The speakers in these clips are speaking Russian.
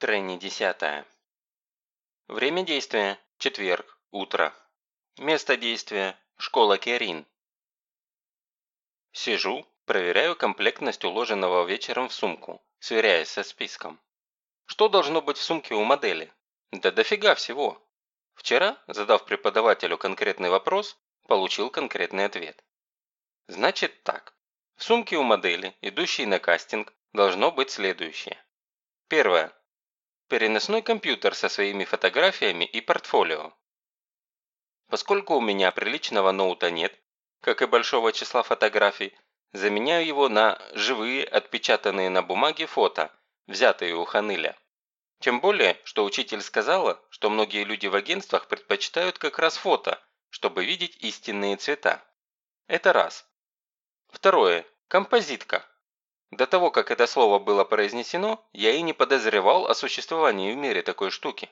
Тренни десятая. Время действия – четверг, утро. Место действия – школа Керин. Сижу, проверяю комплектность уложенного вечером в сумку, сверяясь со списком. Что должно быть в сумке у модели? Да дофига всего. Вчера, задав преподавателю конкретный вопрос, получил конкретный ответ. Значит так. В сумке у модели, идущей на кастинг, должно быть следующее. Первое переносной компьютер со своими фотографиями и портфолио. Поскольку у меня приличного ноута нет, как и большого числа фотографий, заменяю его на живые, отпечатанные на бумаге фото, взятые у Ханыля. Тем более, что учитель сказала, что многие люди в агентствах предпочитают как раз фото, чтобы видеть истинные цвета. Это раз. Второе. Композитка. До того, как это слово было произнесено, я и не подозревал о существовании в мире такой штуки.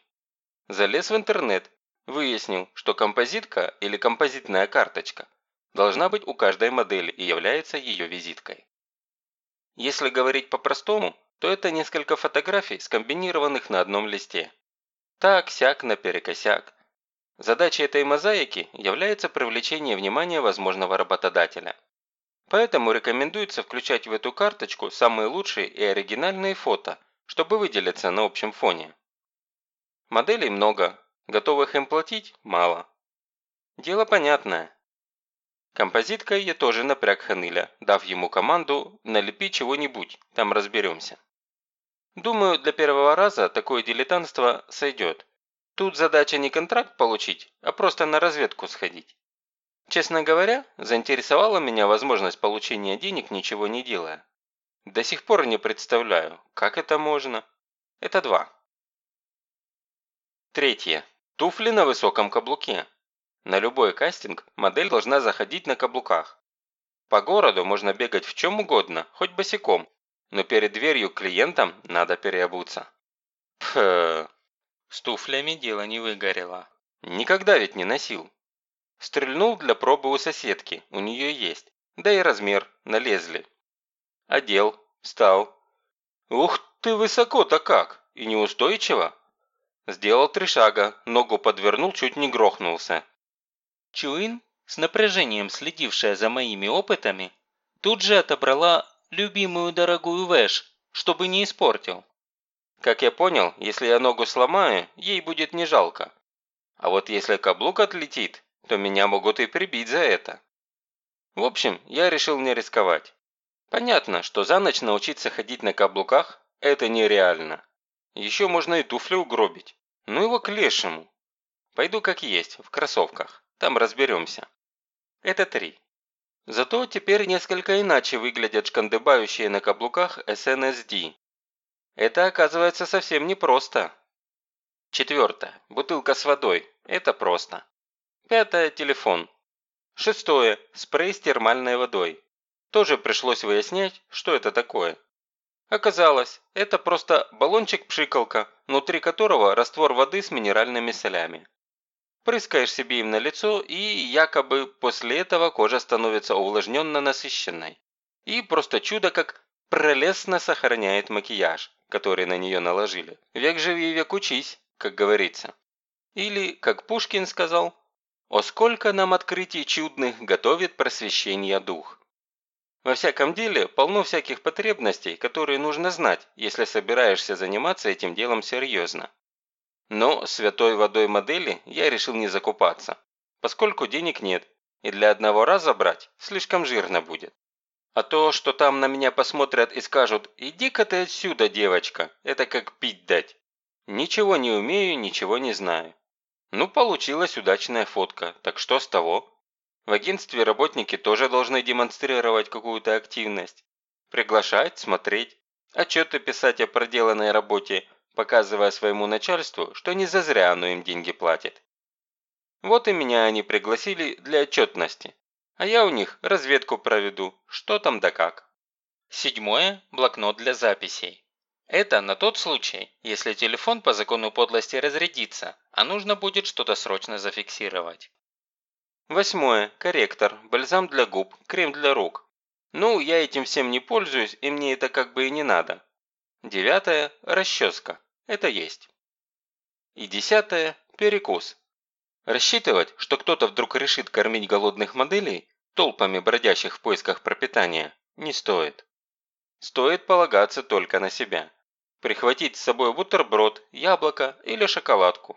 Залез в интернет, выяснил, что композитка или композитная карточка должна быть у каждой модели и является ее визиткой. Если говорить по-простому, то это несколько фотографий, скомбинированных на одном листе. Так-сяк наперекосяк. Задачей этой мозаики является привлечение внимания возможного работодателя – Поэтому рекомендуется включать в эту карточку самые лучшие и оригинальные фото, чтобы выделиться на общем фоне. Моделей много, готовых им платить мало. Дело понятное. Композиткой я тоже напряг Ханыля, дав ему команду «налепи чего-нибудь, там разберемся». Думаю, для первого раза такое дилетантство сойдет. Тут задача не контракт получить, а просто на разведку сходить. Честно говоря, заинтересовала меня возможность получения денег, ничего не делая. До сих пор не представляю, как это можно. Это два. Третье. Туфли на высоком каблуке. На любой кастинг модель должна заходить на каблуках. По городу можно бегать в чем угодно, хоть босиком, но перед дверью клиентам надо переобуться. Пф, с туфлями дело не выгорело. Никогда ведь не носил. Стрельнул для пробы у соседки, у нее есть. Да и размер, налезли. Одел, встал. Ух ты, высоко-то как! И неустойчиво. Сделал три шага, ногу подвернул, чуть не грохнулся. Чуин, с напряжением следившая за моими опытами, тут же отобрала любимую дорогую вэш, чтобы не испортил. Как я понял, если я ногу сломаю, ей будет не жалко. А вот если каблук отлетит, то меня могут и прибить за это. В общем, я решил не рисковать. Понятно, что за ночь научиться ходить на каблуках – это нереально. Еще можно и туфли угробить. Ну его к лешему. Пойду как есть, в кроссовках. Там разберемся. Это три. Зато теперь несколько иначе выглядят шкандыбающие на каблуках SNSD. Это оказывается совсем непросто. Четвертое. Бутылка с водой. Это просто. Пятое – телефон. Шестое – спрей с термальной водой. Тоже пришлось выяснять, что это такое. Оказалось, это просто баллончик-пшикалка, внутри которого раствор воды с минеральными солями. Прыскаешь себе им на лицо, и якобы после этого кожа становится увлажненно насыщенной. И просто чудо как прелестно сохраняет макияж, который на нее наложили. Век живи, век учись, как говорится. Или, как Пушкин сказал, о сколько нам открытий чудных готовит просвещение дух. Во всяком деле, полно всяких потребностей, которые нужно знать, если собираешься заниматься этим делом серьезно. Но святой водой модели я решил не закупаться, поскольку денег нет, и для одного раза брать слишком жирно будет. А то, что там на меня посмотрят и скажут «иди-ка ты отсюда, девочка», это как пить дать. Ничего не умею, ничего не знаю. Ну, получилась удачная фотка, так что с того? В агентстве работники тоже должны демонстрировать какую-то активность. Приглашать, смотреть, отчеты писать о проделанной работе, показывая своему начальству, что не зазря оно им деньги платит. Вот и меня они пригласили для отчетности, а я у них разведку проведу, что там да как. Седьмое – блокнот для записей. Это на тот случай, если телефон по закону подлости разрядится, а нужно будет что-то срочно зафиксировать. Восьмое. Корректор, бальзам для губ, крем для рук. Ну, я этим всем не пользуюсь, и мне это как бы и не надо. Девятое. Расческа. Это есть. И десятое – перекус. Рассчитывать, что кто-то вдруг решит кормить голодных моделей, толпами бродящих в поисках пропитания, не стоит. Стоит полагаться только на себя. Прихватить с собой бутерброд, яблоко или шоколадку.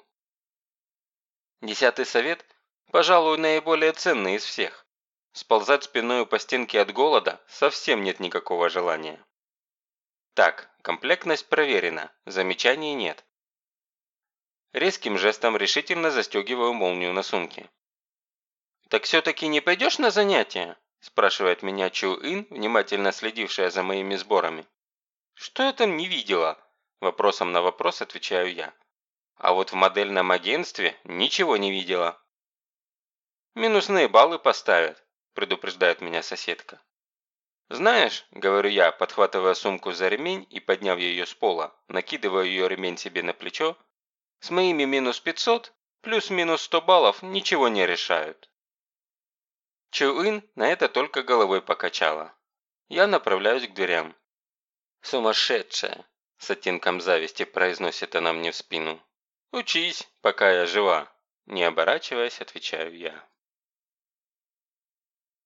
Десятый совет, пожалуй, наиболее ценный из всех. Сползать спиной по стенке от голода совсем нет никакого желания. Так, комплектность проверена, замечаний нет. Резким жестом решительно застегиваю молнию на сумке. «Так все-таки не пойдешь на занятия?» спрашивает меня Чу Ин, внимательно следившая за моими сборами. «Что я там не видела?» Вопросом на вопрос отвечаю я. А вот в модельном агентстве ничего не видела. «Минусные баллы поставят», предупреждает меня соседка. «Знаешь», – говорю я, подхватывая сумку за ремень и подняв ее с пола, накидываю ее ремень себе на плечо, с моими минус 500, плюс-минус 100 баллов ничего не решают. Чуин на это только головой покачала. Я направляюсь к дверям. «Сумасшедшая!» – с оттенком зависти произносит она мне в спину. «Учись, пока я жива!» – не оборачиваясь, отвечаю я.